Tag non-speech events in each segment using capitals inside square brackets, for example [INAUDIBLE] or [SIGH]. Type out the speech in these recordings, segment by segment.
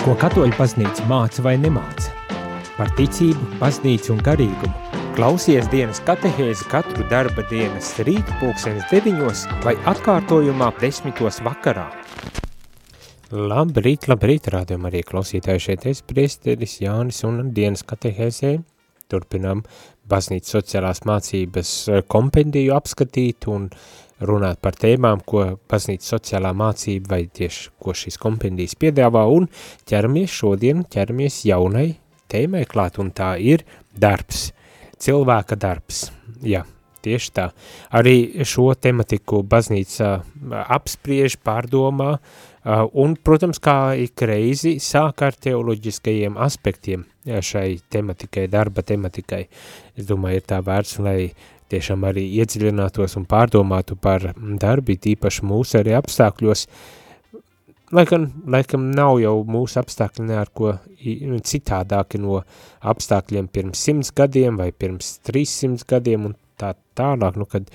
Ko katoļu baznīca māca vai nemāca? Par ticību, baznīcu un garīgumu. Klausies dienas katehēzi katru darba dienas rīt pulksenes deviņos vai atkārtojumā desmitos vakarā. Labrīt, labrīt, rādījum arī klausītāji šeit es, priesteris Jānis un dienas katehēzē. Turpinām baznīcas sociālās mācības kompendiju apskatīt un runāt par tēmām, ko baznīca sociālā mācība vai tieši ko šīs kompendijas piedāvā un ķeramies šodien, ķeramies jaunai tēmai klāt un tā ir darbs, cilvēka darbs, jā, tieši tā. Arī šo tematiku baznīca apspriež, pārdomā un, protams, kā ik reizi sāk ar teoloģiskajiem aspektiem šai tematikai, darba tematikai. Es domāju, ir tā vērts, lai tiešām arī iedziļinātos un pārdomātu par darbi, tīpaši mūsu arī apstākļos, Laikam, laikam nav jau mūsu apstākļi ne ar ko citādāki no apstākļiem pirms simts gadiem vai pirms trīssimts gadiem un tā tālāk, nu, kad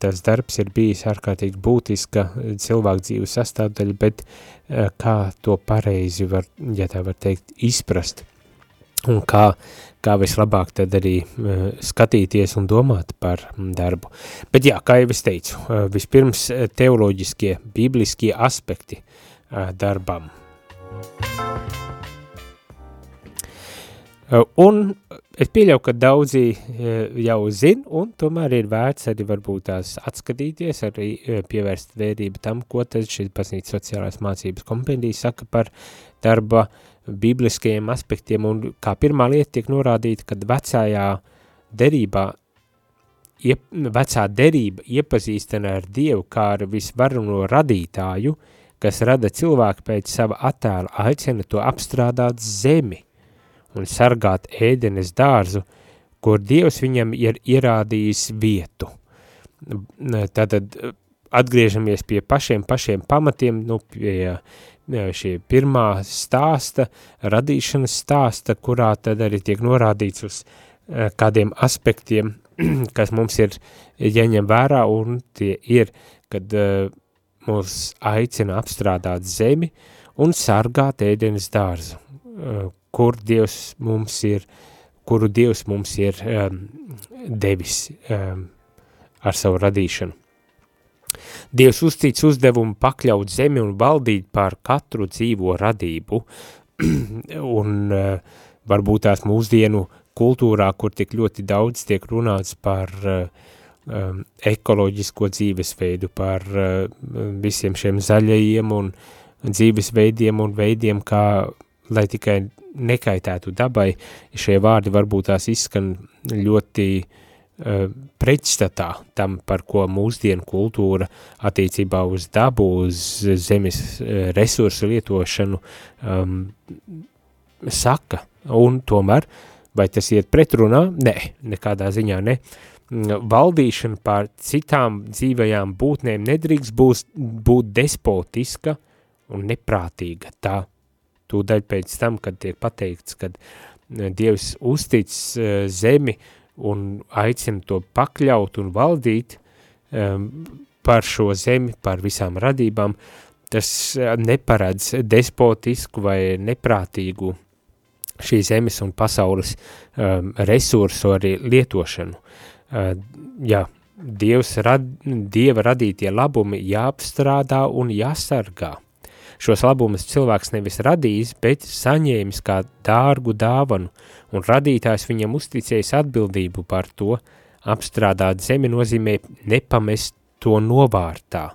tas darbs ir bijis ārkārtīgi būtiska cilvēku dzīves sastāvdaļa, bet kā to pareizi var, ja tā var teikt, izprast un kā, kā vislabāk tad arī uh, skatīties un domāt par darbu. Bet jā, kā jau es teicu, uh, vispirms teoloģiskie, bībliskie aspekti darbam. Un es pieļauju, ka daudzi jau zin, un tomēr ir vērts arī varbūt tās atskatīties, arī pievērst vērību tam, ko tad šis baznīca sociālās mācības kompendijas saka par darba uh, bibliskajiem aspektiem, un kā pirmā lieta tiek norādīta, kad vecajā derībā, iep, vecā derība iepazīstana ar Dievu kā ar visvarano radītāju, kas rada cilvēku pēc sava attēla, aicina to apstrādāt zemi un sargāt ēdenes dārzu, kur Dievs viņam ir ierādījis vietu. Tātad atgriežamies pie pašiem pašiem pamatiem, nu, pie šī pirmā stāsta, radīšanas stāsta, kurā tad arī tiek norādīts uz eh, kādiem aspektiem, [CLEARS THROAT] kas mums ir jāņem vērā, un tie ir, kad uh, mūs aicina apstrādāt zemi un sargāt ēdienas dārzu, uh, kur Dievs mums ir, kuru Dievs mums ir um, devis um, ar savu radīšanu. Dievs uzcīts uzdevumu pakļaut zemi un valdīt pār katru dzīvo radību, [CLEARS THROAT] un uh, varbūt tās mūsdienu kultūrā, kur tik ļoti daudz tiek runāts par uh, um, ekoloģisko dzīvesveidu, par uh, visiem šiem zaļajiem un dzīvesveidiem un veidiem, kā lai tikai nekaitētu dabai, šie vārdi varbūt tās izskan ļoti uh, pretstatā tam, par ko mūsdienu kultūra attiecībā uz dabu, uz zemes resursu lietošanu um, saka, un tomēr, vai tas iet pretrunā? Nē, nekādā ziņā ne. Valdīšana pār citām dzīvajām būtnēm nedrīkst būs, būt despotiska un neprātīga. Tā tūdaļ pēc tam, kad tiek pateikts, kad Dievs uztic zemi uh, un aicina to pakļaut un valdīt um, par šo zemi, par visām radībām, tas uh, neparedz despotisku vai neprātīgu šī zemes un pasaules um, resursu arī lietošanu. Uh, jā, Dievs rad, Dieva radītie labumi jāapstrādā un jāsargā. Šos labumus cilvēks nevis radījis, bet saņēmis kā dārgu dāvanu, un radītājs viņam uzticējis atbildību par to, apstrādāt zemi nozīmē nepamest to novārtā.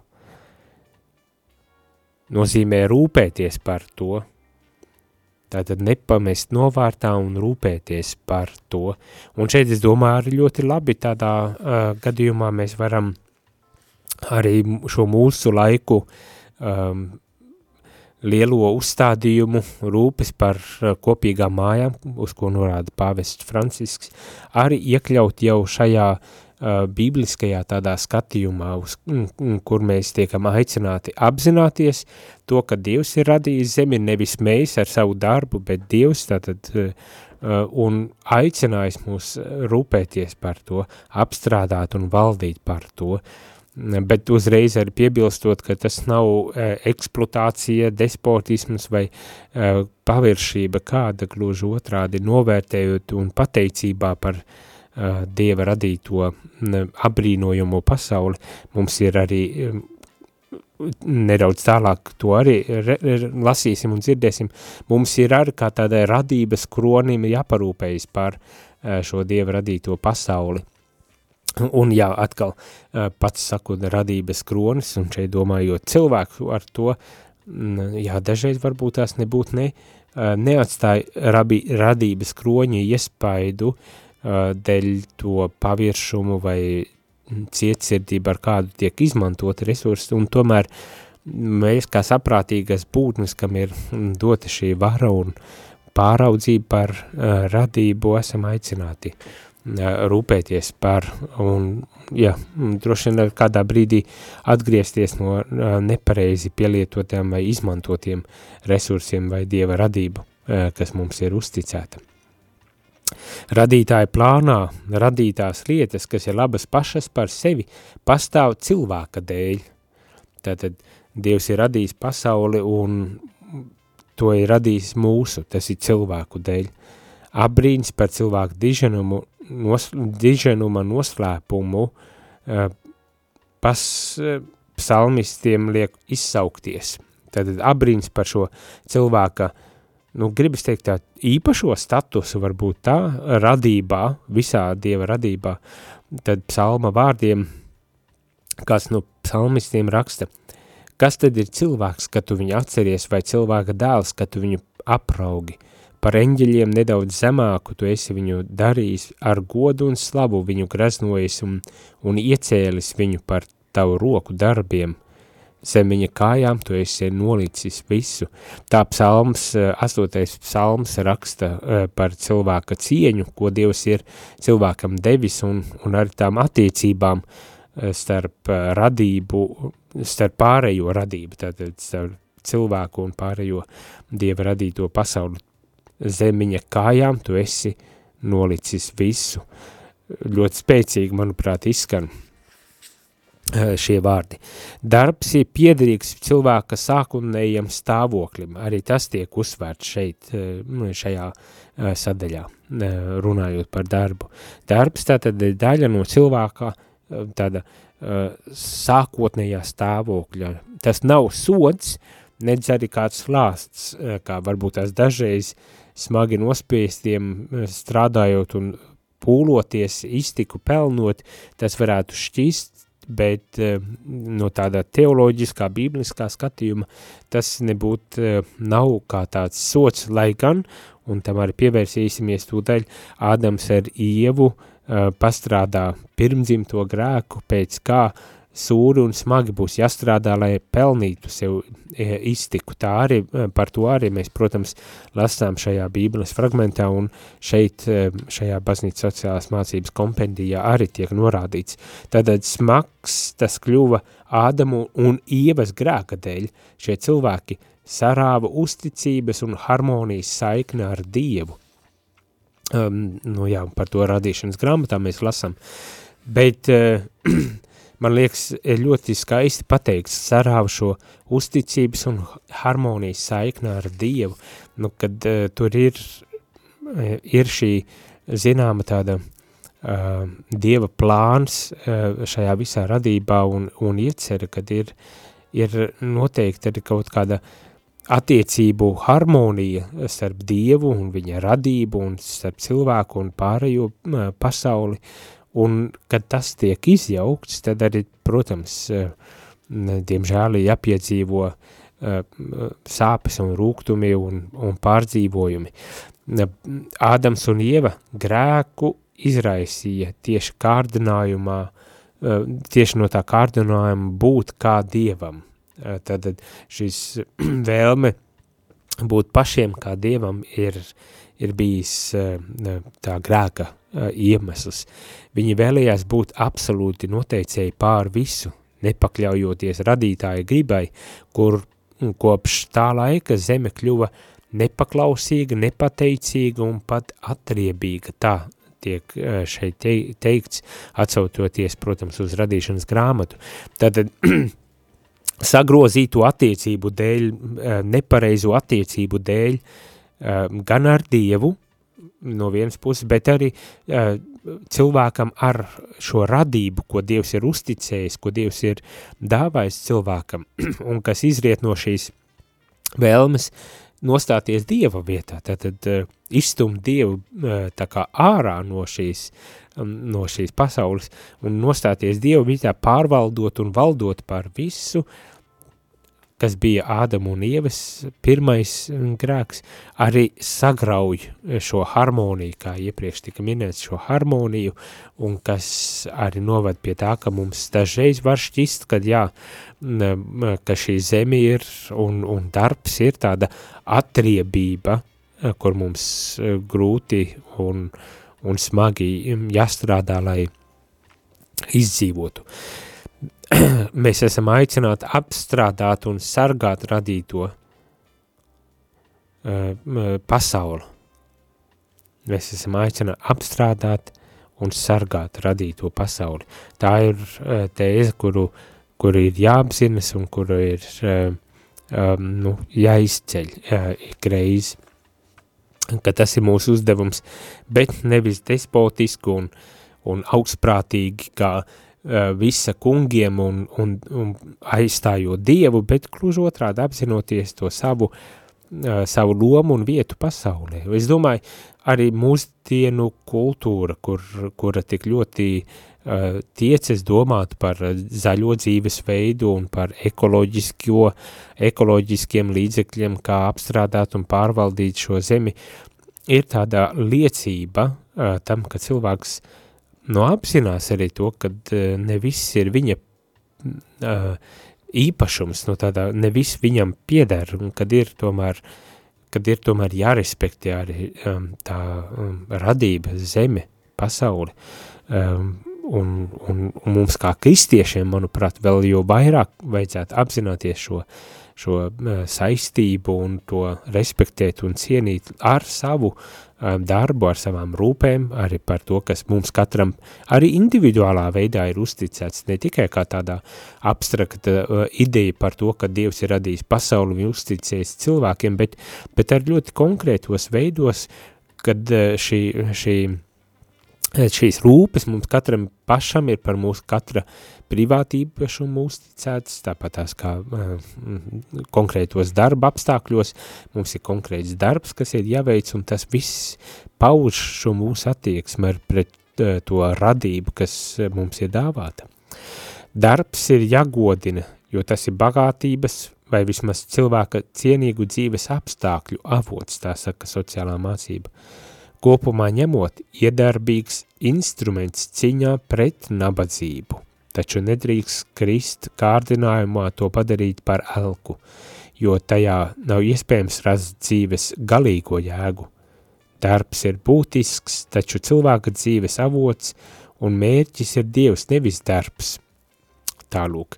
Nozīmē rūpēties par to, tātad nepamest novārtā un rūpēties par to. Un šeit es domāju arī ļoti labi tādā uh, gadījumā mēs varam arī šo mūsu laiku um, lielo uzstādījumu rūpes par uh, kopīgām mājām, uz ko norāda pāvests Francisks, arī iekļaut jau šajā uh, bībliskajā tādā skatījumā, uz, kur mēs tiekam aicināti apzināties to, ka Dievs ir radījis zemi, nevis mēs ar savu darbu, bet Dievs tātad uh, uh un aicinājis mūs rūpēties par to, apstrādāt un valdīt par to, bet uzreiz arī piebilstot, ka tas nav uh, eksploatācija, despotisms vai uh, paviršība. Kāda gluži otrādi novērtējot un pateicībā par uh, Dieva radīto abrīnojumu pasauli, mums ir arī nedaudz tālāk to arī re, re, lasīsim un dzirdēsim, mums ir arī kā tādai radības kronim jāparūpējas par šo Dieva radīto pasauli Un jā, atkal pats saku radības kronis, un šeit domājot cilvēku ar to, jā, dažreiz varbūt tās nebūtu ne, neatstāja rabi, radības kroņa iespaidu dēļ to paviršumu vai cietsirdību, ar kādu tiek izmantot resursi, un tomēr mēs kā saprātīgas būtnes, kam ir dota šī vara un pāraudzība par radību, esam aicināti uh, rūpēties par un, ja, droši vien kādā brīdī atgriezties no nepareizi pielietotiem vai izmantotiem resursiem vai dieva radību, kas mums ir uzticēta. Radītāja plānā radītās lietas, kas ir labas pašas par sevi, pastāv cilvēka dēļ. Tātad Dievs ir radījis pasauli un to ir radījis mūsu, tas ir cilvēku dēļ. Abrīns par cilvēku diženumu nos, diženuma noslēpumu uh, pas uh, psalmistiem liek izsaukties. Tad abrīns par šo cilvēka, nu, gribas teikt tā, īpašo statusu varbūt tā, radībā, visā Dieva radībā, tad psalma vārdiem, kāds no psalmistiem raksta, kas tad ir cilvēks, kad tu viņu atceries, vai cilvēka dēls, kad tu viņu apraugi – Par eņģeļiem nedaudz zemāku tu esi viņu darījis, ar godu un slavu viņu graznojis un, un iecēlis viņu par tavu roku darbiem. Zem viņa kājām tu esi nolicis visu. Tā psalms, astotais psalms raksta eh, par cilvēka cieņu, ko Dievs ir cilvēkam devis un, un ar tām attiecībām eh, starp eh, radību, starp pārējo radību, tātad starp cilvēku un pārējo Dieva radīto pasauli zemiņa kājām tu esi nolicis visu. Ļoti spēcīgi, manuprāt, izskan eh, šie vārdi. Darbs ir piederīgs cilvēka sākotnējam stāvoklim, arī tas tiek uzsvērts šeit, eh, nu, šajā eh, sadaļā, runājot par darbu. Darbs tātad ir daļa no cilvēka tāda sākotnējā stāvokļa. Tas nav sods, nedz arī kāds slāsts, kā varbūt tās dažreiz uh, smagi nospiestiem, eh, strādājot un pūloties, iztiku pelnot, tas varētu šķist, bet eh, no tāda teoloģiskā, bībliskā skatījuma tas nebūtu eh, nav kā tāds sots, lai gan, un tam arī pievērsīsimies tūdaļ, Ādams ar Ievu pastrādā pirmdzimto grēku, pēc kā uh, sūri un smagi būs jāstrādā, lai pelnītu sev e, iztiku. Tā arī, e, par to arī mēs, protams, lasām šajā bībeles fragmentā un šeit, e, šajā baznīcas sociālās mācības kompendijā arī tiek norādīts. Tātad smags tas kļuva Ādamu un Ievas grēka dēļ. Šie cilvēki sarāva uzticības un harmonijas saikni ar Dievu. Um, nu jā, par to radīšanas grāmatā mēs lasām. Bet uh, [CLEARS THROAT] man liekas, ļoti skaisti pateikts, sarāva šo uzticības un harmonijas saiknā ar Dievu, nu, kad uh, tur ir, uh, ir šī zināma tāda uh, Dieva plāns uh, šajā visā radībā un, un iecera, kad ir, ir noteikti arī kaut kāda attiecību harmonija starp Dievu un viņa radību un starp cilvēku un pārējo uh, pasauli, uh, Un, kad tas tiek izjaukts, tad arī, protams, eh, diemžēl jāpiedzīvo eh, sāpes un rūgtumi un, un pārdzīvojumi. Ādams un Ieva grēku izraisīja tieši kārdinājumā, eh, tieši no tā kārdinājuma būt kā Dievam. Tad šis [CLEARS THROAT] vēlme būt pašiem kā Dievam ir, ir bijis tā grēka iemesls. Viņi vēlējās būt absolūti noteicēji pār visu, nepakļaujoties radītāja gribai, kur kopš tā laika zeme kļuva nepaklausīga, nepateicīga un pat atriebīga. Tā, tiek šeit teikts, atsautoties, protams, uz radīšanas grāmatu. Tātad [CLEARS THROAT] sagrozītu attiecību dēļ, nepareizu attiecību dēļ, gan ar Dievu, no vienas puses, bet arī cilvēkam ar šo radību, ko Dievs ir uzticējis, ko Dievs ir dāvājis cilvēkam, [CLEARS THROAT] un kas izriet no šīs vēlmes nostāties Dieva vietā, tātad uh, izstumt Dievu uh, tā kā ārā no šīs, um, no šīs pasaules un nostāties Dievu vietā pārvaldot un valdot par visu, uh, kas bija Ādama un Ievas pirmais mm, grēks, arī sagrauj šo harmoniju, kā iepriekš tika minēts šo harmoniju, un kas arī novad pie tā, ka mums dažreiz var šķist, kad jā, ka šī zeme ir un, un darbs ir tāda atriebība, kur mums e, grūti un, un smagi jāstrādā, lai izdzīvotu. Uh, [CLEARS THROAT] mēs esam aicināti apstrādāt un sargāt radīto uh, pasauli. Mēs esam aicināti apstrādāt un sargāt radīto pasauli. Tā ir uh, tēze, kuru, kuru ir jāapzinas un kuru ir uh, um, nu, jāizceļ uh, ikreiz, ka tas ir mūsu uzdevums, bet nevis despotiski un, un augstprātīgi, kā uh, visa kungiem un, un, un aizstājot Dievu, bet gluži otrādi apzinoties to savu, uh, savu lomu un vietu pasaulē. Es domāju, arī mūsdienu kultūra, kur, kura tik ļoti uh, tieces domāt par zaļo dzīvesveidu un par ekoloģiskiem līdzekļiem, kā apstrādāt un pārvaldīt šo zemi, ir tāda liecība uh, tam, ka cilvēks uh, nu, apzinās arī to, ka uh, ne viss ir viņa uh, īpašums, no tādā, ne viss viņam pieder, un kad ir tomēr, kad ir tomēr jārespektē arī um, tā um, radība, zeme, pasauli, um, un, un, un mums kā kristiešiem, manuprāt, vēl jo vairāk vajadzētu apzināties šo, šo uh, saistību un to respektēt un cienīt ar savu Um, darbu, ar savām rūpēm, arī par to, kas mums katram arī individuālā veidā ir uzticēts, ne tikai kā tādā abstrakta uh, ideja par to, ka Dievs ir radījis pasauli un uzticējis cilvēkiem, bet, bet ar ļoti konkrētos veidos, kad uh, šī, šī šīs rūpes mums katram pašam ir par mūsu katra privātīpašumu uzticētas, tāpat tās kā uh, konkrētos darba apstākļos, mums ir konkrēts darbs, kas ir jāveic, un tas viss pauž šo mūsu attieksmi pret uh, to radību, kas mums ir dāvāta. Darbs ir jāgodina, jo tas ir bagātības vai vismaz cilvēka cienīgu dzīves apstākļu avots, tā saka sociālā mācība. Kopumā ņemot iedarbīgs instruments ciņā pret nabadzību, taču nedrīkst krist kārdinājumā to padarīt par elku, jo tajā nav iespējams rast dzīves galīgo jēgu. Darbs ir būtisks, taču cilvēka dzīves avots un mērķis ir Dievs, nevis darbs. Tālūk,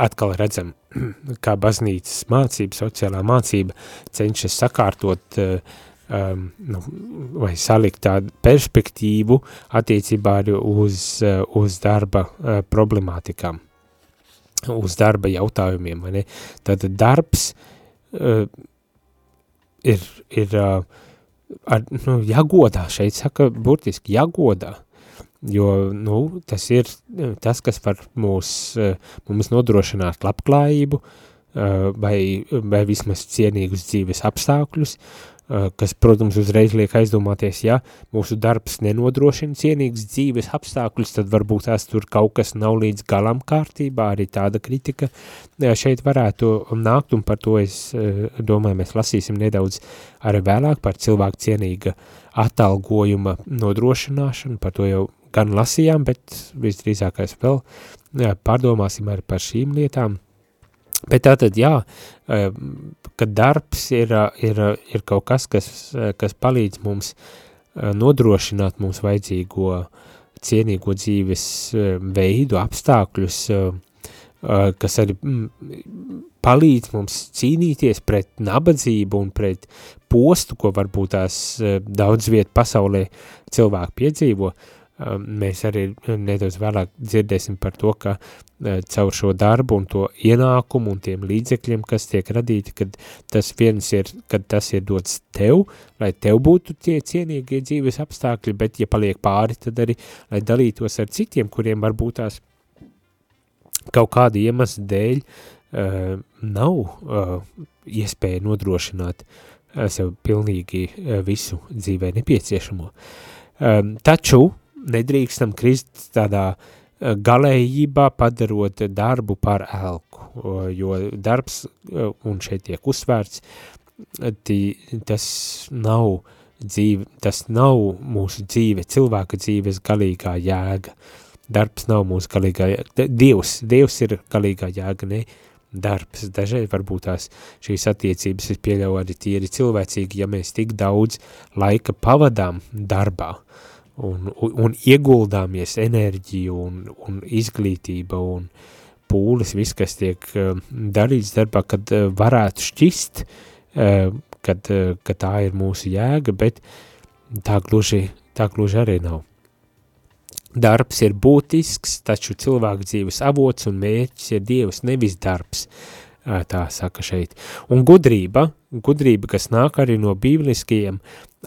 atkal redzam, [CLEARS THROAT] kā baznīcas mācība, sociālā mācība cenšas sakārtot uh, um, nu, vai salikt tādu perspektīvu attiecībā arī uz, uh, uz darba uh, problemātikām, uz darba jautājumiem, vai ne? Tātad darbs uh, ir, ir uh, ar, nu, jāgodā, šeit saka burtiski jāgodā, jo, nu, tas ir tas, kas var mūs, uh, mums nodrošināt labklājību, uh, vai, vai vismaz cienīgus dzīves apstākļus, kas, protams, uzreiz liek aizdomāties, ja mūsu darbs nenodrošina cienīgas dzīves apstākļus, tad varbūt tās tur kaut kas nav līdz galam kārtībā, arī tāda kritika eh, šeit varētu nākt, un par to es eh, domāju, mēs lasīsim nedaudz arī vēlāk par cilvēku cienīga atalgojuma nodrošināšanu, par to jau gan lasījām, bet visdrīzākais vēl pārdomāsim arī par šīm lietām, Bet tātad, jā, eh, ka darbs ir, ir, ir kaut kas, kas, kas palīdz mums eh, nodrošināt mums vajadzīgo cienīgo dzīves eh, veidu, apstākļus, kas arī mm, palīdz mums cīnīties pret nabadzību un pret postu, ko varbūt tās daudz vietu pasaulē cilvēki piedzīvo, mēs arī nedaudz vēlāk dzirdēsim par to, ka caur šo darbu un to ienākumu un tiem līdzekļiem, kas tiek radīti, kad tas viens ir, kad tas ir dots tev, lai tev būtu tie cienīgie dzīves apstākļi, bet ja paliek pāri, tad arī, lai dalītos ar citiem, kuriem varbūt tās kaut kāda iemesla dēļ uh, nav uh, iespēja nodrošināt uh, sev pilnīgi uh, visu dzīvē nepieciešamo. Um, taču nedrīkstam krist tādā uh, galējībā padarot darbu par elku, uh, jo darbs, uh, un šeit tiek uzsvērts, tī, tas nav dzīve, tas nav mūsu dzīve, cilvēka dzīves galīgā jēga. Uh, darbs nav mūsu galīgā, Dievs, Dievs ir galīgā jēga, ne darbs. Dažreiz varbūt tās šīs attiecības es pieļauju arī tīri cilvēcīgi, ja mēs tik daudz laika pavadām darbā un, un, un ieguldāmies enerģiju un, un izglītība un pūles, viss, kas tiek uh, darīts darbā, kad uh, varētu šķist, uh, kad, uh, ka tā ir mūsu jēga, bet tā gluži, tā gluži arī nav. Darbs ir būtisks, taču cilvēku dzīves avots un mērķis ir Dievs, nevis darbs, tā saka šeit. Un gudrība, gudrība, kas nāk arī no bībliskajiem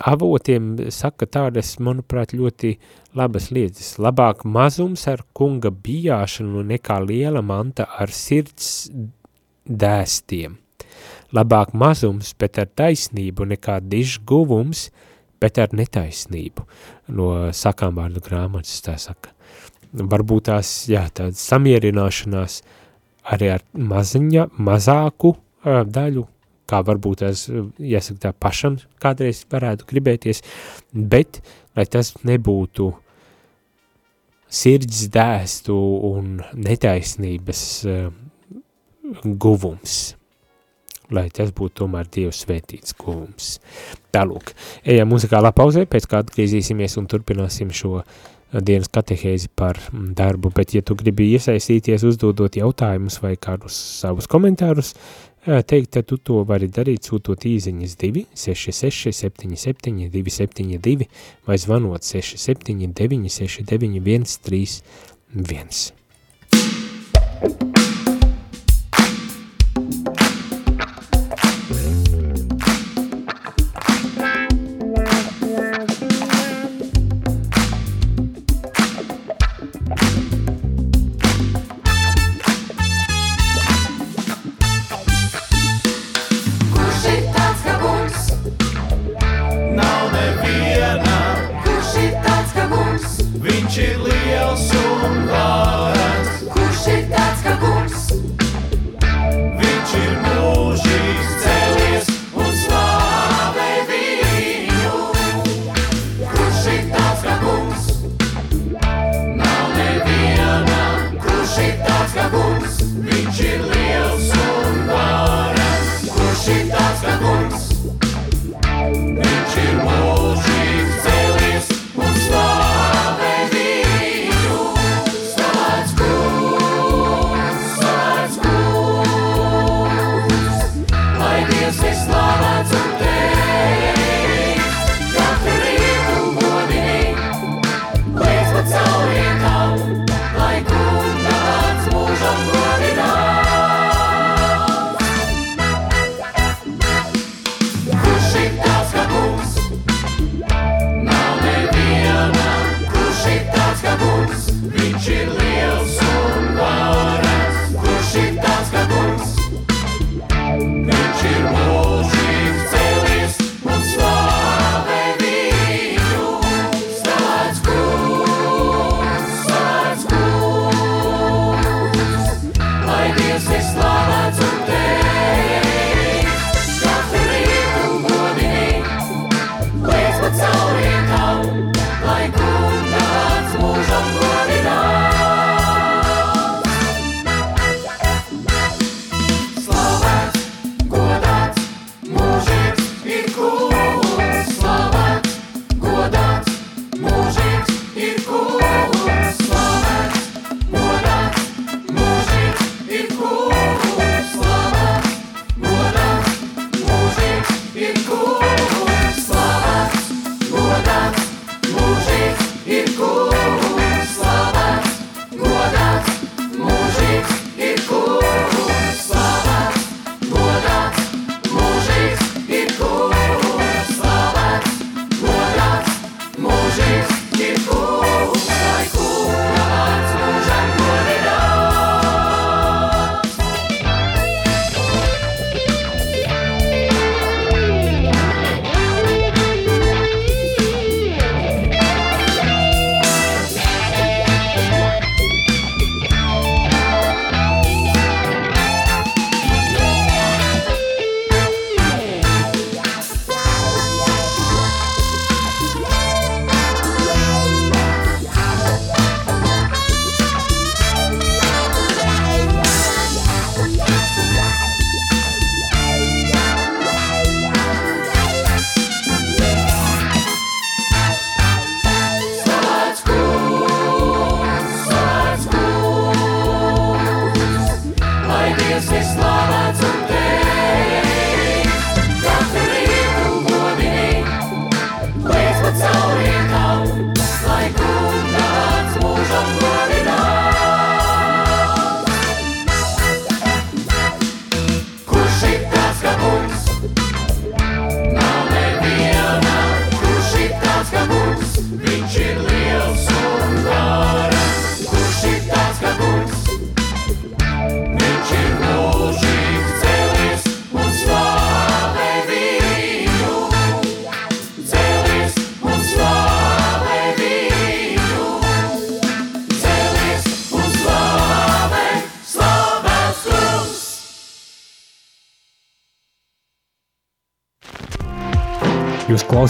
avotiem, saka tādas, manuprāt, ļoti labas lietas. Labāk mazums ar kunga bijāšanu nekā liela manta ar sirds dēstiem. Labāk mazums, bet ar taisnību nekā dižs guvums, bet ar netaisnību no sakām vārdu grāmatas, tā saka. Varbūt tās, jā, tāda samierināšanās arī ar maziņa, mazāku uh, daļu, kā varbūt tās, jāsaka tā, pašam kādreiz varētu gribēties, bet, lai tas nebūtu sirds dēstu un netaisnības uh, guvums lai tas būtu tomēr Dievs svētīts guvums. Tālūk, ejam muzikālā pauzē, pēc kā atgriezīsimies un turpināsim šo dienas katehēzi par darbu, bet ja tu gribi iesaistīties, uzdodot jautājumus vai kādus savus komentārus, teikt, tad tu to vari darīt sūtot īziņas 2 66 77 272 vai zvanot 679 69 131.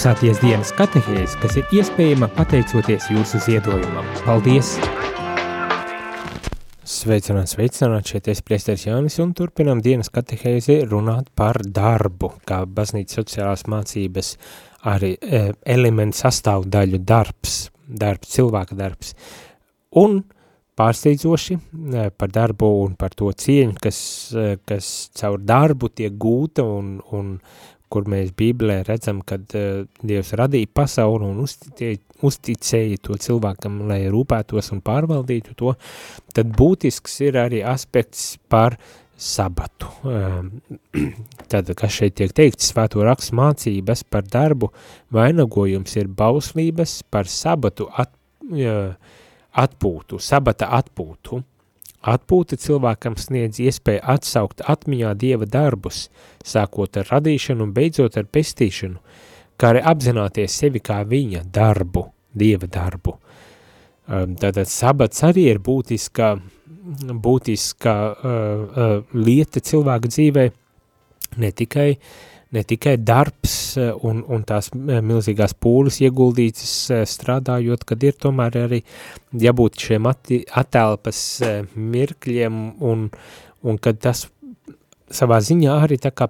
Klausāties dienas katehēs, kas ir iespējama pateicoties jūsu ziedojumam. Paldies! Sveicināt, sveicināt, šeit es priesteris Jānis un turpinām dienas katehēzi runāt par darbu, kā baznīca sociālās mācības arī e, elementu sastāvdaļu darbs, darbs, cilvēka darbs. Un pārsteidzoši e, par darbu un par to cieņu, kas, e, kas caur darbu tiek gūta un, un kur mēs Bībelē redzam, kad uh, Dievs radīja pasauli un uzticēja, uzticēja to cilvēkam, lai rūpētos un pārvaldītu to, tad būtisks ir arī aspekts par sabatu. Uh, [CLEARS THROAT] tad, kas šeit tiek teikts, svēto rakstu mācības par darbu, vainagojums ir bauslības par sabatu at, uh, atpūtu, sabata atpūtu. Atpūta cilvēkam sniedz iespēju atsaukt atmiņā dieva darbus, sākot ar radīšanu un beidzot ar pestīšanu, kā arī apzināties sevi kā viņa darbu, dieva darbu. Um, tātad sabats arī ir būtiska, būtiska uh, uh, lieta cilvēka dzīvē, ne tikai uh, ne tikai darbs eh, un, un tās eh, milzīgās pūles ieguldītas eh, strādājot, kad ir tomēr arī jābūt šiem atti, atelpas mirkļiem un, un kad tas savā ziņā arī tā kā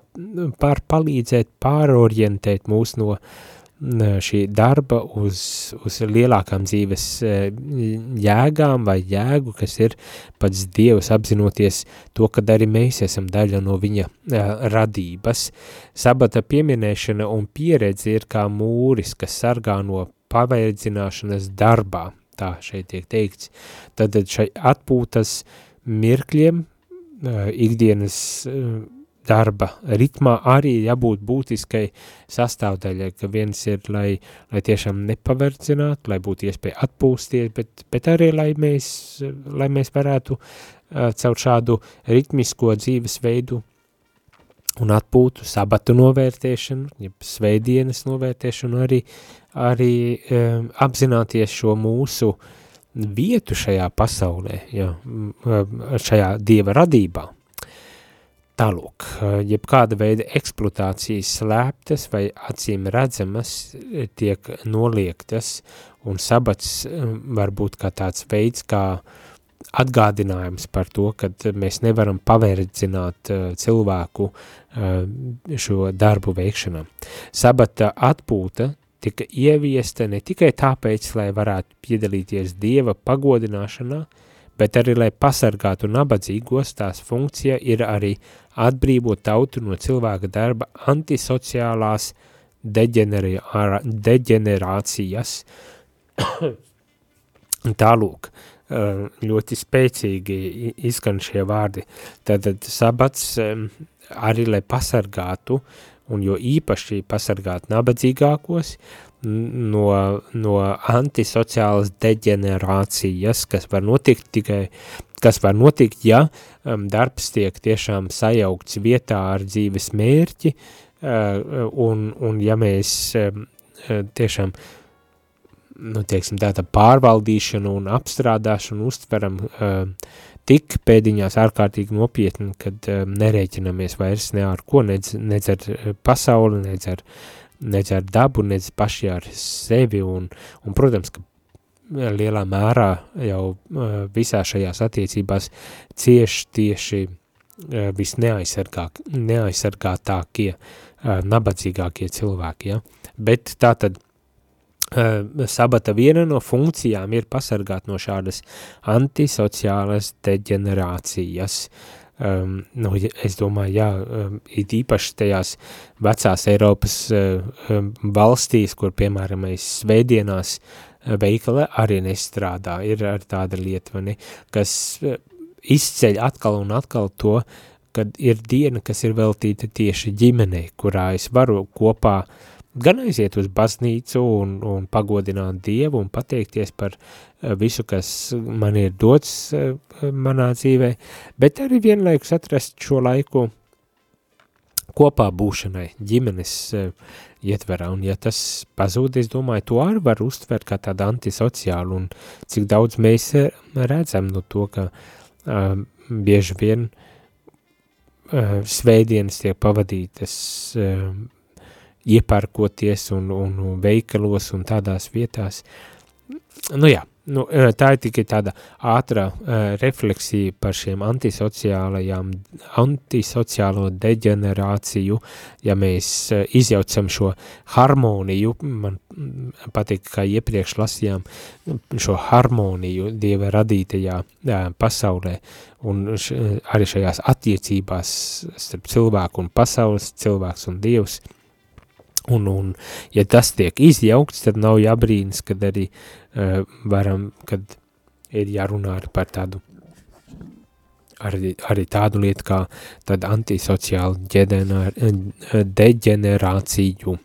pār palīdzēt pārorientēt mūs no šī darba uz, uz lielākām dzīves jēgām vai jēgu, kas ir pats Dievs apzinoties to, kad arī mēs esam daļa no viņa radības. Sabata pieminēšana un pieredze ir kā mūris, kas sargā no pavērdzināšanas darbā, tā šeit tiek teikts. Tad šai atpūtas mirkļiem, ikdienas darba ritmā arī jābūt būtiskai sastāvdaļai, ka viens ir, lai, lai tiešām nepaverdzinātu, lai būtu iespēja atpūsties, bet, bet arī, lai mēs, lai mēs varētu uh, caur šādu ritmisko dzīvesveidu un atpūtu, sabatu novērtēšanu, ja sveidienas novērtēšanu, arī, arī um, apzināties šo mūsu vietu šajā pasaulē, ja, šajā dieva radībā. Tālūk, jebkāda veida eksploatācijas slēptas vai acīm redzamas tiek noliektas, un sabats var būt kā tāds veids, kā atgādinājums par to, ka mēs nevaram paverdzināt cilvēku šo darbu veikšanā. Sabata atpūta tika ieviesta ne tikai tāpēc, lai varētu piedalīties Dieva pagodināšanā, bet arī, lai pasargātu nabadzīgos, tās funkcija ir arī atbrīvot tautu no cilvēka darba antisociālās deģenerācijas. [COUGHS] Tālūk, ļoti spēcīgi izskan šie vārdi. Tātad sabats arī, lai pasargātu, un jo īpaši pasargāt nabadzīgākos, no, no antisociālas deģenerācijas, kas var notikt tikai, kas var notikt, ja um, darbs tiek tiešām sajaukts vietā ar dzīves mērķi, uh, un, un ja mēs um, uh, tiešām, nu, teiksim, tāda pārvaldīšanu un apstrādāšanu uztveram uh, tik pēdiņās ārkārtīgi nopietni, kad um, nerēķinamies vairs ne ar ko, nedz, nedz ar uh, pasauli, nedz ar uh, nec ar dabu, nec paši ar sevi, un, un protams, ka lielā mērā jau visā šajās attiecībās cieši tieši visneaizsargātākie, nabadzīgākie cilvēki, ja? bet tā tad sabata viena no funkcijām ir pasargāt no šādas antisociālas deģenerācijas, uh, Um, nu, es domāju, jā, um, it īpaši tajās vecās Eiropas um, valstīs, kur, piemēram, mēs svētdienās uh, veikala arī nestrādā, ir ar tāda lieta, ne, kas uh, izceļ atkal un atkal to, kad ir diena, kas ir veltīta tieši ģimenei, kurā es varu kopā uh, gan aiziet uz baznīcu un, un pagodināt Dievu un pateikties par eh, visu, kas man ir dots eh, manā dzīvē, bet arī vienlaikus atrast šo laiku kopā būšanai, ģimenes eh, ietverā, un ja tas pazūd, es domāju, to arī var uztvert kā tādu antisociālu, un cik daudz mēs redzam no to, ka uh, bieži vien uh, svētdienas tiek pavadītas uh, iepērkoties un, un veikalos un tādās vietās. Nu jā, Nu, tā ir tikai tāda ātra uh, refleksija par šiem antisociālajām, antisociālo deģenerāciju, ja mēs uh, izjaucam šo harmoniju, man patīk, kā iepriekš lasījām, šo harmoniju Dieva radītajā uh, pasaulē un š, arī šajās attiecībās starp cilvēku un pasaules, cilvēks un Dievs, Un, un, ja tas tiek izjaukts, tad nav jābrīnas, kad arī uh, varam, kad ir jārunā par tādu, arī, arī tādu lietu kā tādu antisociālu deģenerāciju.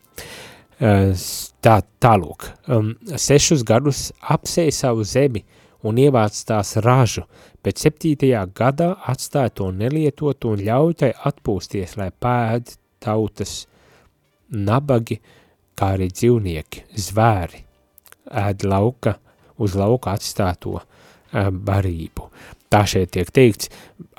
Uh, tā, tālūk, um, sešus gadus apsēja savu zemi un ievāc tās ražu, bet septītajā gadā atstāja to nelietotu un ļauj tai atpūsties, lai pēd tautas uh, nabagi, kā arī dzīvnieki, zvēri, ēd lauka, uz lauka atstāto uh, barību. Tā šeit tiek teikts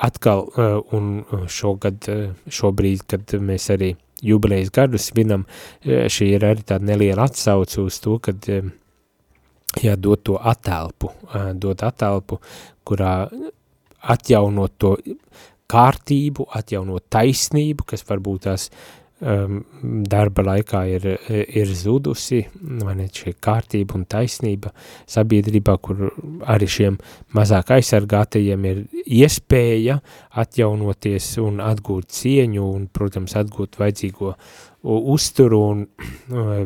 atkal, uh, un šogad, uh, šobrīd, kad mēs arī jubilejas gadus svinam, šī ir arī tāda neliela atsauce uz to, kad jā, dot to atelpu, dot atelpu, kurā atjaunot to kārtību, atjaunot taisnību, kas varbūt tās um, darba laikā ir, ir zudusi, vai ne, šī kārtība un taisnība sabiedrībā, kur arī šiem mazāk aizsargātajiem ir iespēja atjaunoties un atgūt cieņu un, protams, atgūt vajadzīgo uzturu un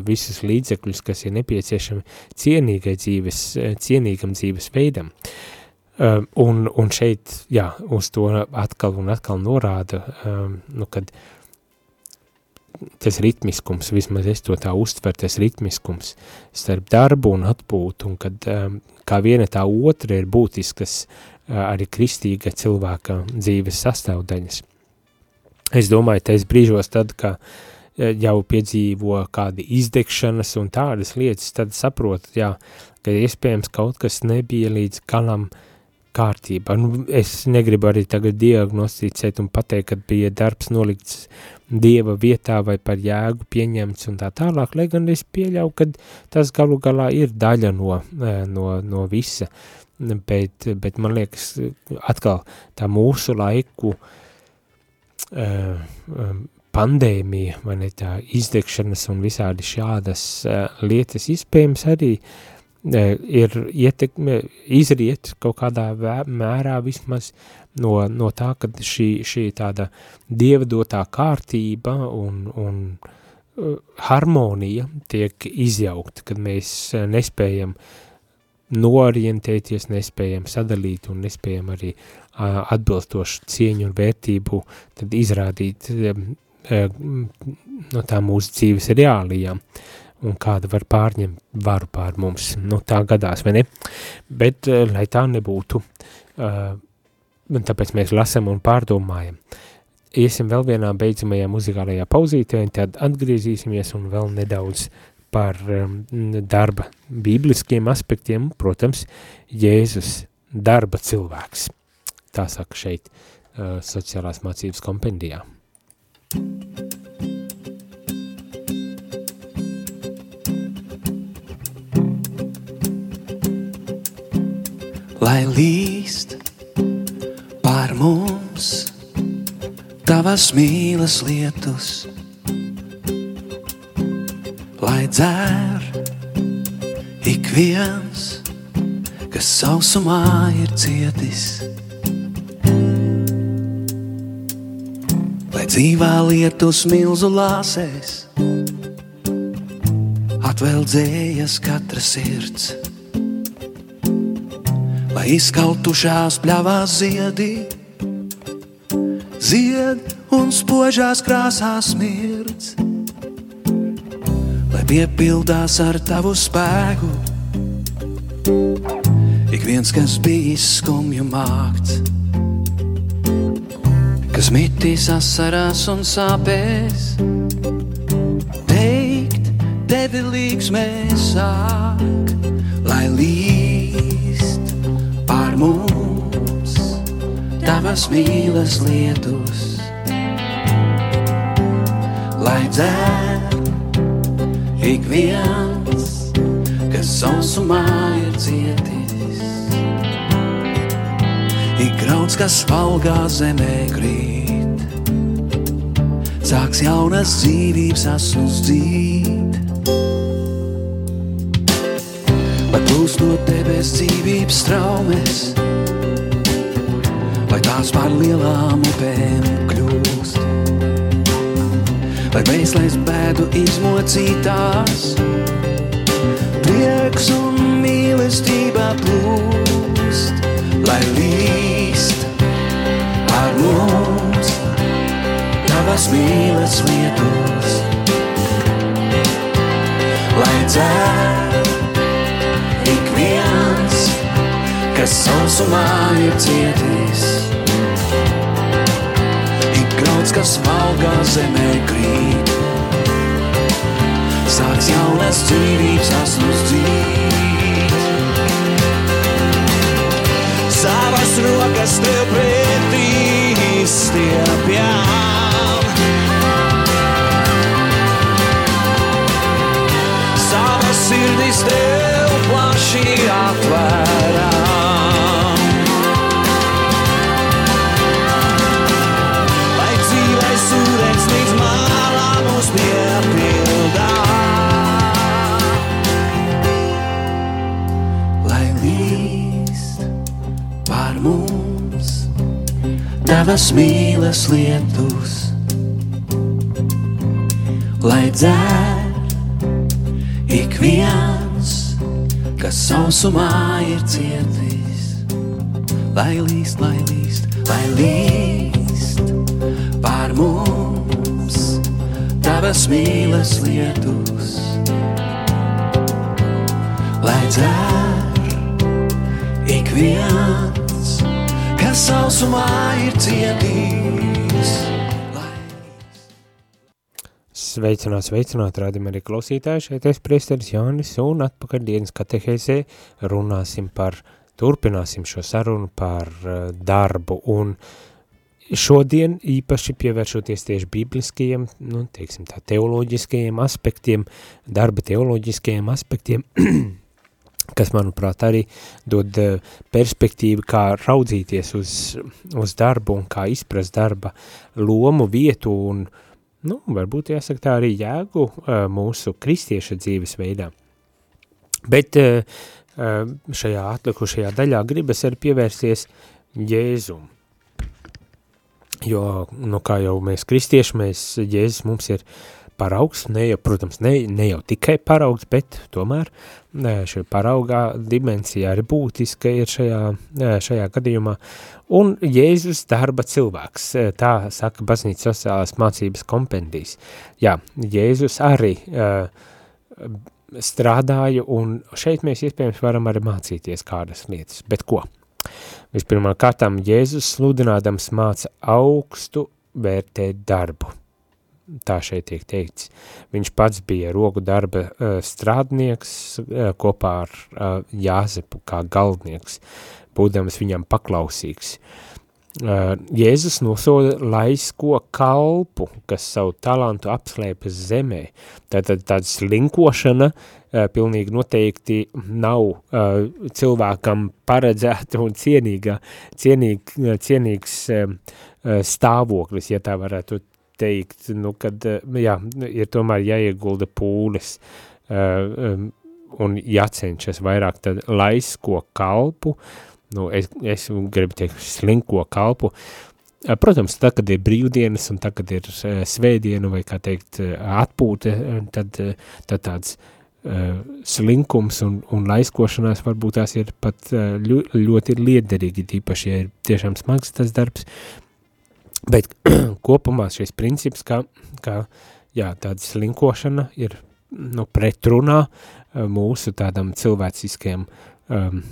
visus līdzekļus, kas ir nepieciešami cienīgai dzīves, cienīgam dzīves veidam. Un, un šeit, jā, uz to atkal un atkal norāda, nu, kad tas ritmiskums, vismaz es to tā uztveru, tas ritmiskums starp darbu un atpūtu, un kad um, kā viena tā otra ir būtiskas uh, arī kristīga cilvēka dzīves sastāvdaļas. Es domāju, tais brīžos tad, ka uh, jau piedzīvo kādi izdegšanas un tādas lietas, tad saprotu, jā, ka iespējams kaut kas nebija līdz galam kārtībā. Nu, es negribu arī tagad diagnosticēt un pateikt, ka bija darbs nolikts dieva vietā vai par jēgu pieņemts un tā tālāk, lai gan es pieļauju, ka tas galu galā ir daļa no, eh, no, no visa, bet, bet man liekas atkal tā mūsu laiku uh, pandēmija, vai ne tā izdegšanas un visādi šādas lietas iespējams arī uh, ir ietekme, izriet kaut kādā mērā vismaz no, no tā, ka šī, šī tāda dievdotā kārtība un, un uh, harmonija tiek izjaukta, kad mēs uh, nespējam norientēties, nespējam sadalīt un nespējam arī uh, atbilstošu cieņu un vērtību tad izrādīt uh, no tā mūsu dzīves reālijām un kāda var pārņemt varu pār mums. Nu, tā gadās, vai ne? Bet, uh, lai tā nebūtu, un tāpēc mēs lasam un pārdomājam. Iesim vēl vienā beidzamajā muzikālajā pauzītē, un tad atgriezīsimies un vēl nedaudz par um, darba bībliskiem aspektiem, protams, Jēzus darba cilvēks. Tā saka šeit sociālās mācības kompendijā. Lai līst pār mums tavas mīlas lietus, lai dzēr ik viens, kas sausumā ir cietis. Lai dzīvā lietus milzu lāsēs, atveldzējas katra sirds lai izkautušās pļavās ziedi, zied un spožās krāsās mirdz, lai piepildās ar tavu spēku. Ik viens, kas bijis skumju mākts, kas mitīs asarās un sāpēs, teikt, tevi līgsmēs sāk, lai līdz tavas mīlas lietus, lai dzēr ik viens, kas sausumā ir cietis. Ik grauds, kas valgā zemē krīt, sāks jaunas dzīvības asnus dzīt. Lai plūst no debes dzīvības traumes, lai tās pār lielām upēm kļūst. Lai mēslēs bēdu izmocītās, prieks un mīlestība plūst, lai līst ar mums tavas mīles lietus. Lai dzēr ik viens, kas sausumā ir cietis. Grauds, kas valgā zemē krīt. Sāks jaunas dzīvības asnus dzīt. Savas rokas tev pretī stiepjām. Savas sirdis tev plaši atvērām. Tavas mīlas lietus. Lai dzēr ik viens, kas sausumā ir cietis. Lai līst, lai līst, lai līst pār mums tavas mīlas lietus. Lai dzēr ik viens, sausumā ir. Lai Sveicināt, sveicināt, rādījumā arī klausītāji, šeit es priesteris Jānis un atpakaļ dienas katehēzē runāsim par, turpināsim šo sarunu par uh, darbu un šodien īpaši pievēršoties tieši bibliskajiem, nu, teiksim tā, teoloģiskajiem aspektiem, darba teoloģiskajiem aspektiem, [CLEARS THROAT] kas, manuprāt, arī dod uh, perspektīvu, kā raudzīties uz, uz darbu un kā izprast darba lomu, vietu un, nu, varbūt jāsaka tā arī jēgu uh, mūsu kristieša dzīvesveidā. Bet uh, uh, šajā atlikušajā daļā gribas arī pievērsties Jēzum. Jo, nu kā jau mēs kristieši, mēs, Jēzus mums ir paraugs, ne jau, protams, ne, ne jau tikai paraugs, bet tomēr ne, šī paraugā dimensija arī būtiska ir šajā, eh, šajā gadījumā. Un Jēzus darba cilvēks, eh, tā saka baznīca sociālās mācības kompendijas. Jā, Jēzus arī uh, strādāja, un šeit mēs iespējams varam arī mācīties kādas lietas. Bet ko? Vispirmā kārtām Jēzus sludinādams māca augstu vērtēt darbu. Tā šeit tiek teikts. Viņš pats bija rogu darba strādnieks kopā ar Jāzepu kā galdnieks, būdams viņam paklausīgs. Jēzus nosoda laisko kalpu, kas savu talantu apslēpas zemē. Tātad tāda slinkošana pilnīgi noteikti nav cilvēkam paredzēta un cienīga, cienīg, cienīgs stāvoklis, ja tā varētu teikt, nu, kad, uh, jā, ir tomēr jāiegulda pūles uh, um, un jācenšas vairāk tad laisko kalpu, nu, es, es gribu teikt slinko kalpu, Uh, Protams, tad, kad ir brīvdienas un tad, kad ir svētdiena vai, kā teikt, atpūte, tad, tad tāds uh, slinkums un, un laiskošanās varbūt tās ir pat ļoti liederīgi, tīpaši, ja ir tiešām smags tas darbs, bet [CLEARS THROAT] kopumā šis princips, ka, ka jā, tāda slinkošana ir nu, pretrunā uh, mūsu tādam cilvēciskajam um,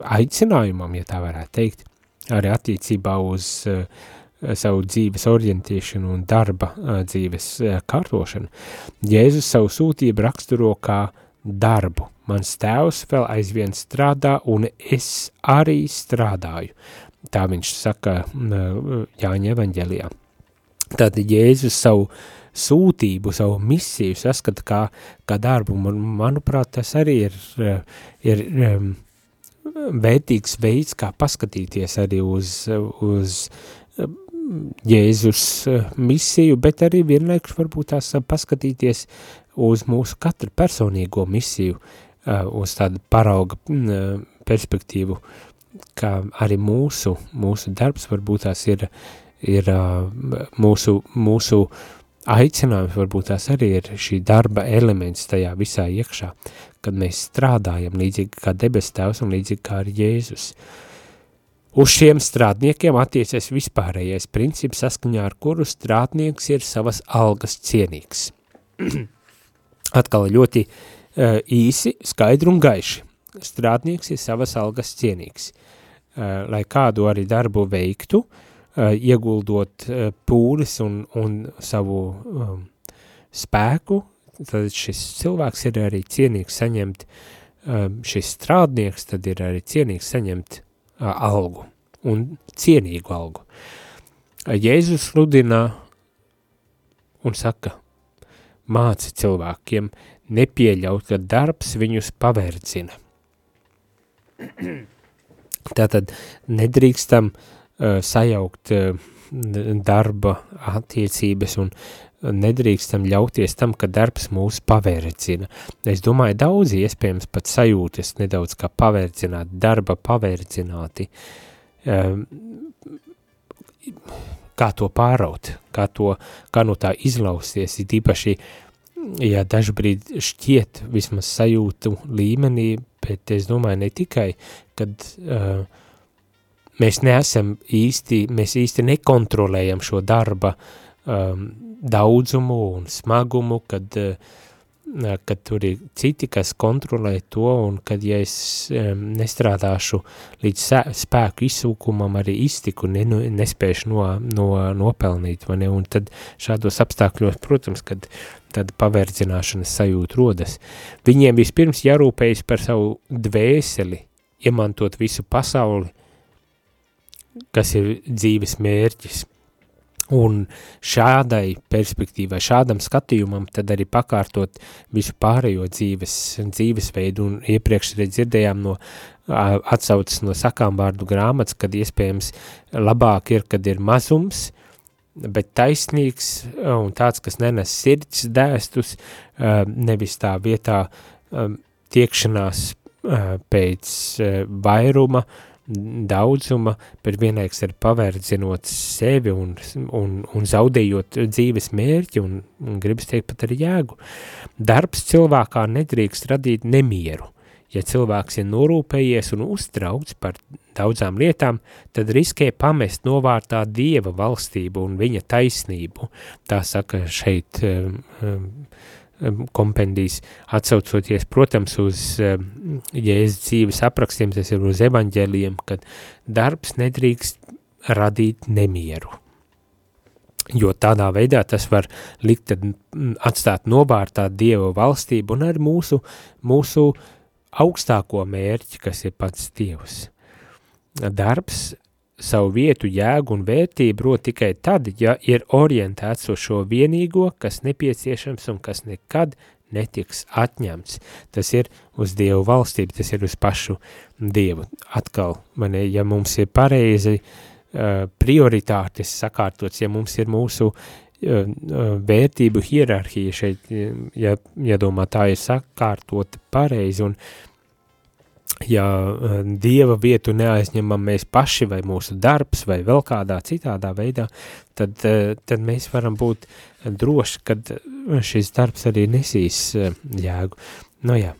aicinājumam, ja tā varētu teikt, arī attiecībā uz uh, savu dzīves orientēšanu un darba uh, dzīves uh, kārtošanu. Jēzus savu sūtību raksturo kā darbu. Mans tēvs vēl aizvien strādā un es arī strādāju. Tā viņš saka uh, Jāņa evaņģelijā. Tātad Jēzus savu sūtību, savu misiju saskata kā, kā darbu, un manuprāt, tas arī ir, ir vērtīgs veids, kā paskatīties arī uz, uz Jēzus misiju, bet arī vienlaikus varbūt tās paskatīties uz mūsu katru personīgo misiju, uz tādu parauga perspektīvu, kā arī mūsu, mūsu darbs varbūt tās ir, ir mūsu, mūsu aicinājums, varbūt tās arī ir šī darba elements tajā visā iekšā, kad mēs strādājam līdzīgi kā debes tēvs un līdzīgi kā arī Jēzus. Uz šiem strādniekiem attiecas vispārējais princips, saskaņā ar kuru strādnieks ir savas algas cienīgs. [CLEARS THROAT] Atkal ļoti uh, īsi, skaidri un gaiši. Strādnieks ir savas algas cienīgs. Uh, lai kādu arī darbu veiktu, uh, ieguldot uh, pūles un, un savu um, spēku, tad šis cilvēks ir arī cienīgs saņemt, um, šis strādnieks tad ir arī cienīgs saņemt uh, algu un cienīgu algu. Jēzus sludina un saka, māci cilvēkiem nepieļaut, ka darbs viņus pavērdzina. [COUGHS] Tātad nedrīkstam uh, sajaukt uh, darba attiecības un nedrīkstam ļauties tam, ka darbs mūs pavērdzina. Es domāju, daudzi iespējams pat sajūtas nedaudz kā pavērdzināti, darba pavērdzināti. Um, kā to pāraut, kā, to, kā no tā izlausties, ir īpaši, ja dažbrīd šķiet vismaz sajūtu līmenī, bet es domāju ne tikai, kad uh, mēs neesam īsti, mēs īsti nekontrolējam šo darba um, daudzumu un smagumu, kad uh, kad tur ir citi, kas kontrolē to, un kad, ja es um, nestrādāšu līdz spēku izsūkumam, arī iztiku ne, nespēšu no, no, nopelnīt, vai ne, un tad šādos apstākļos, protams, kad tad pavērdzināšanas sajūta rodas. Viņiem vispirms jārūpējas par savu dvēseli, iemantot visu pasauli, kas ir dzīves mērķis, Un šādai perspektīvai, šādam skatījumam tad arī pakārtot visu pārējo dzīves, dzīvesveidu un iepriekš arī dzirdējām no atsaucas no sakām vārdu grāmatas, kad iespējams labāk ir, kad ir mazums, bet taisnīgs un tāds, kas nenes sirds dēstus, nevis tā vietā tiekšanās pēc vairuma, daudzuma, bet vienlaiks ir paverdzinot sevi un, un, un zaudējot dzīves mērķi un, un gribas teikt pat ar jēgu. Darbs cilvēkā nedrīkst radīt nemieru. Ja cilvēks ir norūpējies un uztraukts par daudzām lietām, tad riskē pamest novārtā dieva valstību un viņa taisnību. Tā saka šeit um, um, kompendijas atsaucoties, protams, uz Jēzus dzīves aprakstiem, tas ir uz evaņģēliem, kad darbs nedrīkst radīt nemieru. Jo tādā veidā tas var likt atstāt novārtā Dieva valstību un ar mūsu, mūsu augstāko mērķi, kas ir pats Dievs. Darbs savu vietu, jēgu un vērtību rot tikai tad, ja ir orientēts uz šo vienīgo, kas nepieciešams un kas nekad netiks atņemts. Tas ir uz Dievu valstību, tas ir uz pašu Dievu. Atkal, man, ja mums ir pareizi uh, prioritātes sakārtots, ja mums ir mūsu uh, vērtību hierarhija šeit, ja, ja domā tā ir sakārtota pareizi un ja eh, dieva vietu neaizņemam mēs paši vai mūsu darbs vai vēl kādā citādā veidā, tad, eh, tad mēs varam būt droši, kad šis darbs arī nesīs eh, jēgu. Nu jā,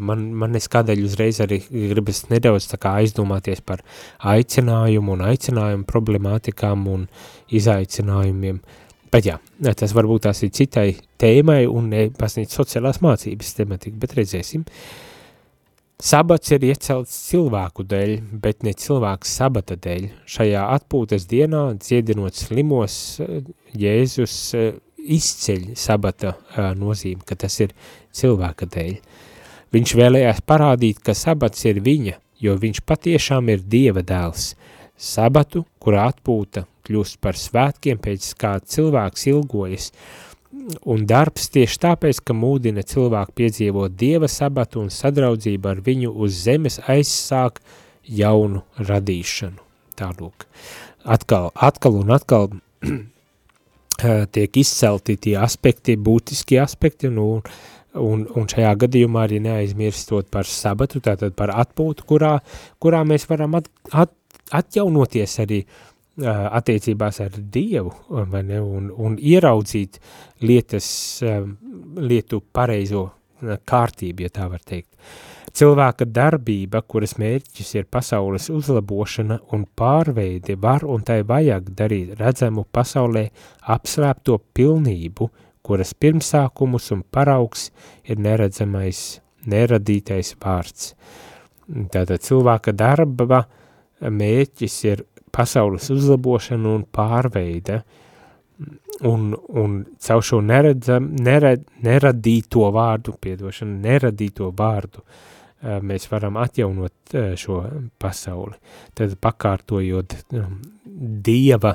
man, man es kādēļ uzreiz arī gribas nedaudz tā kā aizdomāties par aicinājumu un aicinājumu problemātikām un izaicinājumiem, Bet jā, tas varbūt tās ir citai tēmai un pasniedz sociālās mācības tematika, bet redzēsim. Uh, Sabats ir iecelts cilvēku dēļ, bet ne cilvēks sabata dēļ. Šajā atpūtas dienā, dziedinot slimos, Jēzus eh, izceļ sabata eh, nozīmi, ka tas ir cilvēka dēļ. Viņš vēlējās parādīt, ka sabats ir viņa, jo viņš patiešām ir Dieva dēls. Sabatu, kurā atpūta kļūst par svētkiem, pēc kā cilvēks ilgojas, un darbs tieši tāpēc, ka mūdina cilvēku piedzīvot Dieva sabatu un sadraudzību ar viņu uz zemes aizsāk jaunu radīšanu. Tālūk, atkal, atkal un atkal [CLEARS THROAT] tiek izcelti tie aspekti, būtiski aspekti, nu, un, un šajā gadījumā arī neaizmirstot par sabatu, tātad par atpūtu, kurā, kurā mēs varam at, at, atjaunoties arī uh, attiecībās ar Dievu, vai ne, un, un ieraudzīt lietas, lietu pareizo kārtību, ja tā var teikt. Cilvēka darbība, kuras mērķis ir pasaules uzlabošana un pārveide, var un tai vajag darīt redzamu pasaulē apslēpto pilnību, kuras pirmsākumus un paraugs ir neredzamais, neradītais vārds. Tātad cilvēka darba mērķis ir pasaules uzlabošana un pārveide, un, un caur šo neredzam, nerad, neradīto vārdu, piedošanu, neradīto vārdu, Eh, mēs varam atjaunot eh, šo pasauli. Tad pakārtojot um, Dieva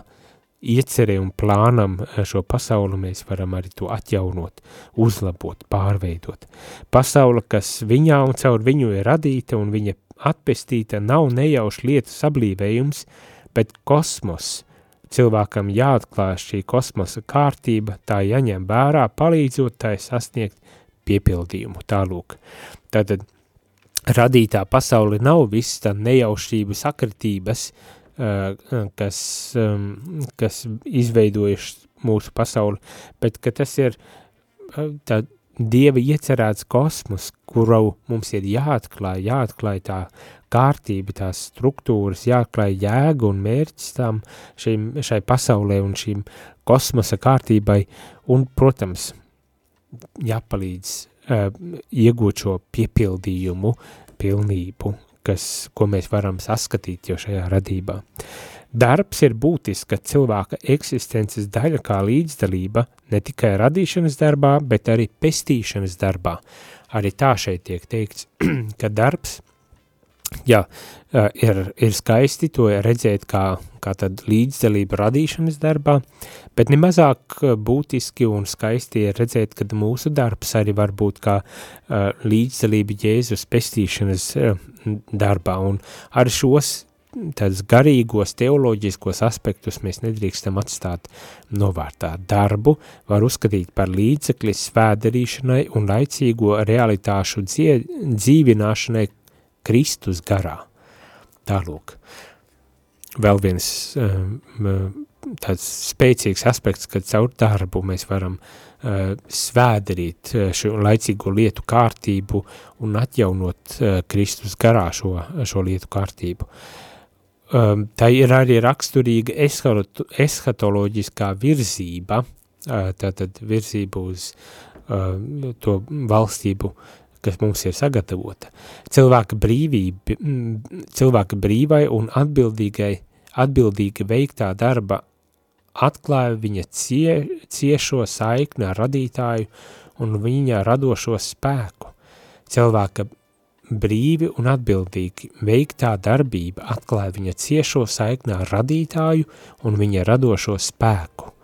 iecerē un plānam eh, šo pasauli, mēs varam arī to atjaunot, uzlabot, pārveidot. Pasaule, kas viņā un caur viņu ir radīta un viņa atpestīta, nav nejauši lietu sablīvējums, bet kosmos. Cilvēkam jāatklāj šī kosmosa kārtība, tā jaņem vērā, palīdzot tai sasniegt piepildījumu. Tālūk. Tātad radītā pasauli nav viss tā nejaušība sakritības, kas, kas izveidojuši mūsu pasauli, bet ka tas ir tā Dieva iecerēts kosmos, kuru mums ir jāatklāj, jāatklāj tā kārtība, tās struktūras, jāatklāj jēga un mērķis tam šim, šai pasaulē un šīm kosmosa kārtībai, un, protams, jāpalīdz uh, iegūt šo piepildījumu, pilnību, kas, ko mēs varam saskatīt jau šajā radībā. Darbs ir būtiska cilvēka eksistences daļa kā līdzdalība ne tikai radīšanas darbā, bet arī pestīšanas darbā. Arī tā šeit tiek teikts, [CLEARS THROAT] ka darbs jā, ir, ir skaisti to redzēt kā, kā tad līdzdalība radīšanas darbā, bet nemazāk būtiski un skaisti ir redzēt, ka mūsu darbs arī var būt kā līdzdalība Jēzus pestīšanas darbā, un ar šos tādus garīgos, teoloģiskos aspektus mēs nedrīkstam atstāt novārtā. Darbu var uzskatīt par līdzekli svēdarīšanai un laicīgo realitāšu dzīvināšanai Kristus garā. Tālūk. Vēl viens um, tāds spēcīgs aspekts, kad caur darbu mēs varam uh, svēdarīt uh, šo laicīgo lietu kārtību un atjaunot uh, Kristus garā šo, šo lietu kārtību. Um, tā ir arī raksturīga eskatoloģiskā virzība, tātad virzība uz to valstību kas mums ir sagatavota. Cilvēka brīvība, cilvēka brīvai un atbildīgai, atbildīgi veiktā darba atklāja viņa cie, ciešo saikni ar radītāju un viņa radošo spēku. Cilvēka brīvi un atbildīgi veiktā darbība atklāja viņa ciešo saikni ar radītāju un viņa radošo spēku.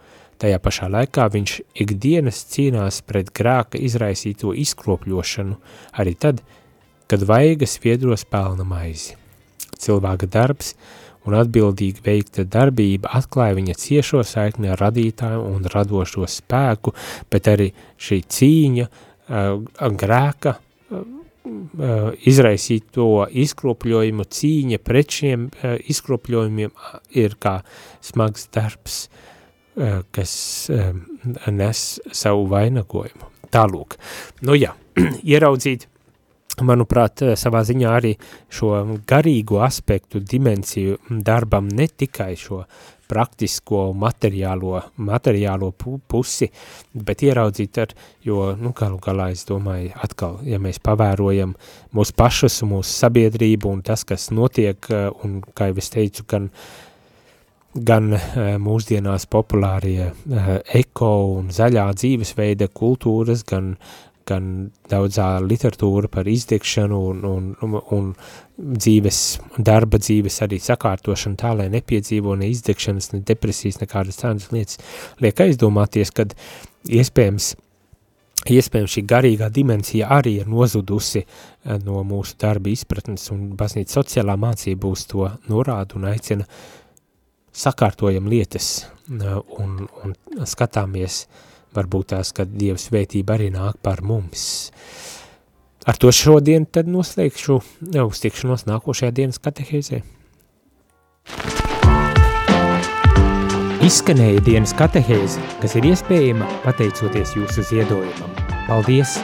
Tajā pašā laikā viņš ikdienas cīnās pret grāka izraisīto izkropļošanu, arī tad, kad vaigas viedros pelna maizi. Cilvēka darbs un atbildīgi veikta darbība atklāja viņa ciešo saikni ar radītāju un radošo spēku, bet arī šī cīņa, uh, grēka, uh, izraisīto izkropļojumu cīņa pret šiem uh, izkropļojumiem ir kā smags darbs, uh, kas eh, nes savu vainagojumu. Tālūk. Nu jā, [CLEARS THROAT] ieraudzīt, manuprāt, eh, savā ziņā arī šo garīgo aspektu dimensiju darbam ne tikai šo praktisko materiālo, materiālo pusi, bet ieraudzīt ar, jo, nu, galu galā es domāju, atkal, ja mēs pavērojam mūsu pašus, mūsu sabiedrību un tas, kas notiek, un, kā jau es teicu, gan uh, gan uh, mūsdienās populārie uh, eko un zaļā dzīvesveida kultūras, gan, gan daudzā literatūra par izdegšanu un, un, un, un dzīves, darba dzīves arī sakārtošanu tā, lai nepiedzīvo ne izdegšanas, ne depresijas, nekādas tādas lietas, liek aizdomāties, kad iespējams, iespējams šī garīgā dimensija arī ir nozudusi eh, no mūsu darba izpratnes un baznīca sociālā mācība būs to norāda un aicina sakārtojam lietas eh, un, un skatāmies varbūt tās, ka Dieva svētība arī nāk par mums. Ar to šodien tad noslēgšu uz tikšanos nākošajā dienas katehēzē. Izskanēja dienas katehēze, kas ir iespējama pateicoties jūsu ziedojumam. Paldies!